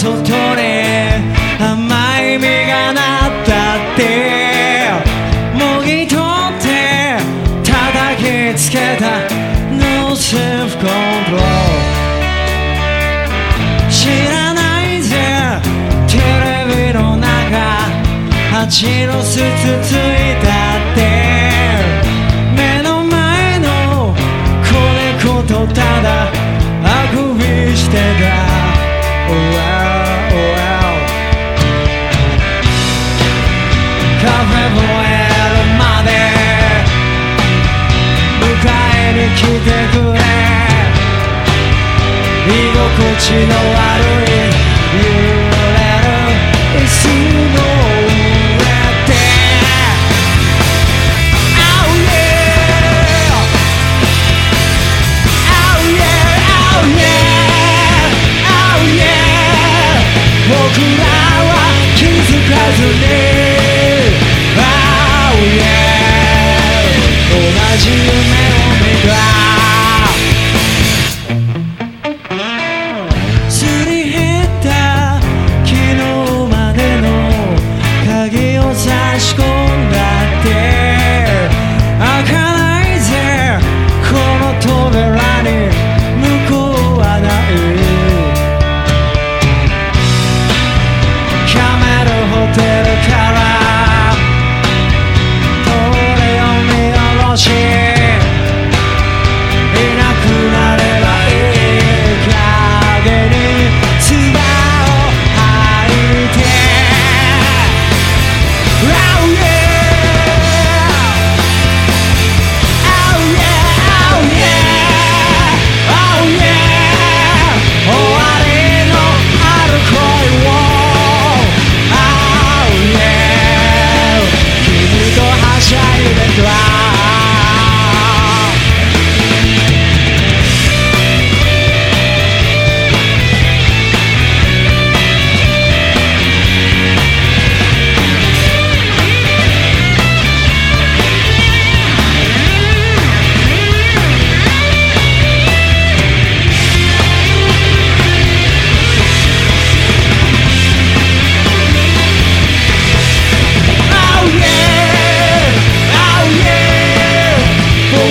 外に甘い実がなったってもぎ取って叩きつけた No self control 知らないぜ。テレビの中。蜂の巣つついたって。目の前の子猫とただ。あくびしてた。Oh well, 来てくれ。居心地の悪いじ夢を見た。すり減った昨日までの影を差し込ん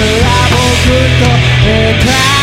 僕と歌う